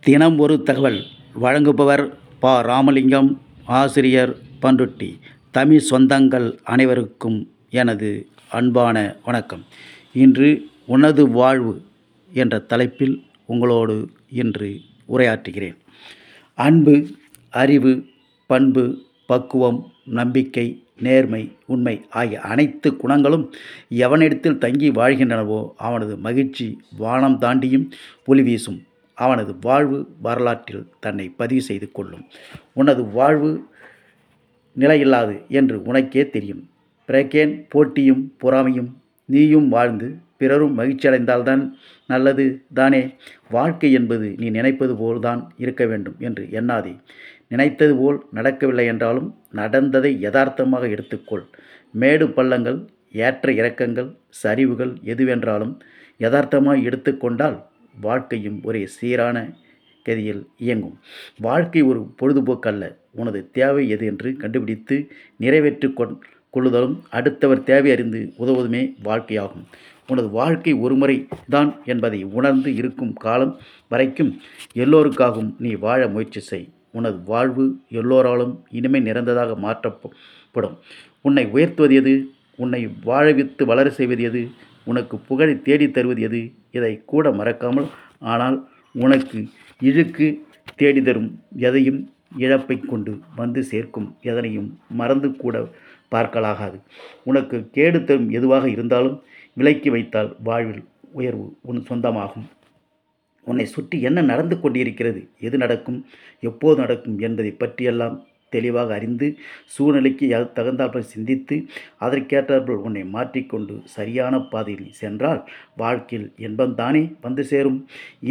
தினம் ஒரு தகவல். வழங்குபவர் ப. ராமலிங்கம் ஆசிரியர் பண்ருட்டி. தமிழ் சொந்தங்கள் அனைவருக்கும் எனது அன்பான வணக்கம். இன்று உனது வாழ்வு என்ற தலைப்பில் உங்களோடு இன்று உரையாற்றுகிறேன். அன்பு அறிவு பண்பு பக்குவம் நம்பிக்கை நேர்மை உண்மை ஆகிய அனைத்து குணங்களும் எவனிடத்தில் தங்கி வாழ்கின்றனவோ அவனது மகிழ்ச்சி வானம் தாண்டியும் ஒளி வீசும். அவனது வாழ்வு வரலாற்றில் தன்னை பதிவு செய்து கொள்ளும். உனது வாழ்வு நிலையில்லாது என்று உனக்கே தெரியும். பிரேக்கேன் போட்டியும் பொறாமையும் நீயும் வாழ்ந்து பிறரும் மகிழ்ச்சியடைந்தால்தான் நல்லது தானே. வாழ்க்கை என்பது நீ நினைப்பது போல்தான் இருக்க வேண்டும் என்று எண்ணாதே. நினைத்தது போல் நடக்கவில்லை என்றாலும் நடந்ததை யதார்த்தமாக எடுத்துக்கொள். மேடு பள்ளங்கள் ஏற்ற இறக்கங்கள் சரிவுகள் எதுவென்றாலும் யதார்த்தமாக எடுத்துக்கொண்டால் வாழ்க்கையும் ஒரே சீரான கதியில் இயங்கும். வாழ்க்கை ஒரு பொழுதுபோக்கல்ல. உனது தேவை எது என்று கண்டுபிடித்து நிறைவேற்றி கொள்ளுதலும் அடுத்தவர் தேவை அறிந்து உதவுவதுமே வாழ்க்கையாகும். உனது வாழ்க்கை ஒருமுறை தான் என்பதை உணர்ந்து இருக்கும் காலம் வரைக்கும் எல்லோருக்காகவும் நீ வாழ முயற்சி செய். உனது வாழ்வு எல்லோராலும் இனிமை நிறைந்ததாக மாற்றப்படும். உன்னை உயர்த்துவது எது? உன்னை வாழவித்து வளர செய்வது எது? உனக்கு புகழை தேடித் தருவது எது? இதை கூட மறக்காமல் ஆனால் உனக்கு இழுக்கு தேடி தரும் எதையும் இழப்பை கொண்டு வந்து சேர்க்கும். எதனையும் மறந்து கூட பார்க்கலாகாது. உனக்கு கேடு தரும் எதுவாக இருந்தாலும் விலக்கி வைத்தால் வாழ்வில் உயர்வு உன் சொந்தமாகும். உன்னை சுற்றி என்ன நடந்து கொண்டிருக்கிறது? எது நடக்கும்? எப்போது நடக்கும்? என்பதை பற்றியெல்லாம் தெளிவாக அறிந்து சூழ்நிலைக்கு தகுந்தாற்போல் சிந்தித்து அதற்கேற்றாற்போல் உன்னை மாற்றிக்கொண்டு சரியான பாதையில் சென்றால் வாழ்க்கையில் இன்பம்தானே வந்து சேரும்.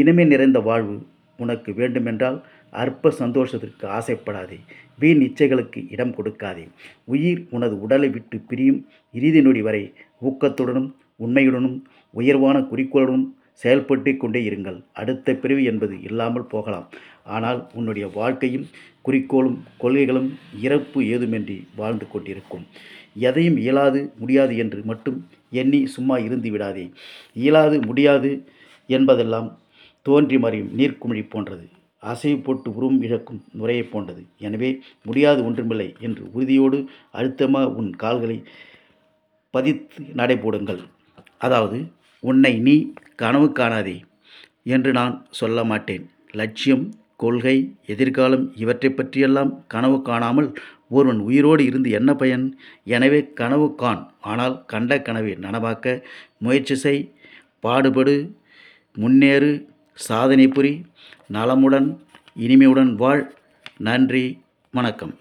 இனிமை நிறைந்த வாழ்வு உனக்கு வேண்டுமென்றால் அற்ப சந்தோஷத்திற்கு ஆசைப்படாதே. வீண் இச்சைகளுக்கு இடம் கொடுக்காதே. உயிர் உனது உடலை விட்டு பிரியும். இறுதி நொடி வரை ஊக்கத்துடனும் உண்மையுடனும் உயர்வான குறிக்கோளுடனும் செயல்பட்டு கொண்டே இருங்கள். அடுத்த பிறவி என்பது இல்லாமல் போகலாம். ஆனால் உன்னுடைய வாழ்க்கையும் குறிக்கோளும் கொள்கைகளும் இறப்பு ஏதுமின்றி வாழ்ந்து கொண்டிருக்கும். எதையும் இயலாது முடியாது என்று மட்டும் எண்ணி சும்மா இருந்து விடாதே. இயலாது முடியாது என்பதெல்லாம் தோன்றி மறையும் நீர்க்குமிழி போன்றது. அசைவு போட்டு உருவம் இழக்கும் நுரையை போன்றது. எனவே முடியாது ஒன்றுமில்லை என்று உறுதியோடு அழுத்தமாக உன் கால்களை பதித்து நடைபோடுங்கள். அதாவது உன்னை நீ கனவு காணாதே என்று நான் சொல்ல மாட்டேன். லட்சியம் கொள்கை எதிர்காலம் இவற்றை பற்றியெல்லாம் கனவு காணாமல் ஒருவன் உயிரோடு இருந்து என்ன பயன்? எனவே கனவு காண். ஆனால் கண்ட கனவை நனவாக்க முயற்சி செய். பாடுபடு முன்னேறு சாதனை புரி. நலமுடன் இனிமையுடன் வாழ். நன்றி வணக்கம்.